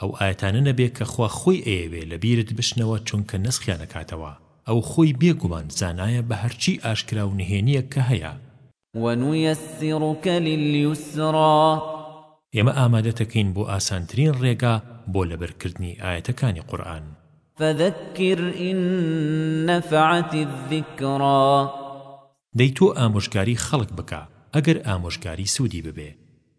ئەو ئایەتانە نەبێ کە خوا خۆی ئەیەوێ لە بیرت بچنەوە چونکە نەسخیان ئەکاتەوە ئەو خۆی بێ گومان زانایە بە هەرچی ئاشکرا و نهێنیەک کە هەیە. ونیسرک للیسری. ئێمە ئامادەتەکەین بۆ ئاسانترین ڕێگا بۆ لەبەر کردنی ئایەتەکانی قورئان. فذکر ان نفعت الذکری. دەی تۆ ئامۆژگاری خەڵک بکە ئەگەر ئامۆژگاری سودی ببێ.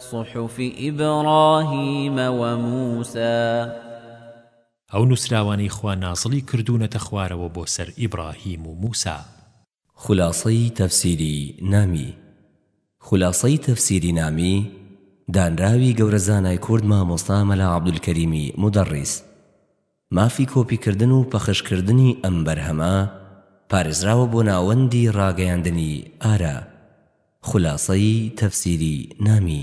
صحف ابراهیم و موسی ئەو نوسراوانەی خوا نازڵی کردوونەتە خوارەوە بۆ سەر ئیبڕاهیم و موسی. خولاسەی تەفسیری نامی خولاسەی تەفسیری نامی دانراوی گەورە زانای کورد مامۆستا مەلا عەبدولکەریمی مودەڕیس. مافی کۆپی کردن و پەخش کردنی ئەم بەرهەمە پارێزراوە بۆ ناوەندی ڕاگەیاندنی ئارا خولاسەی تەفسیری نامی.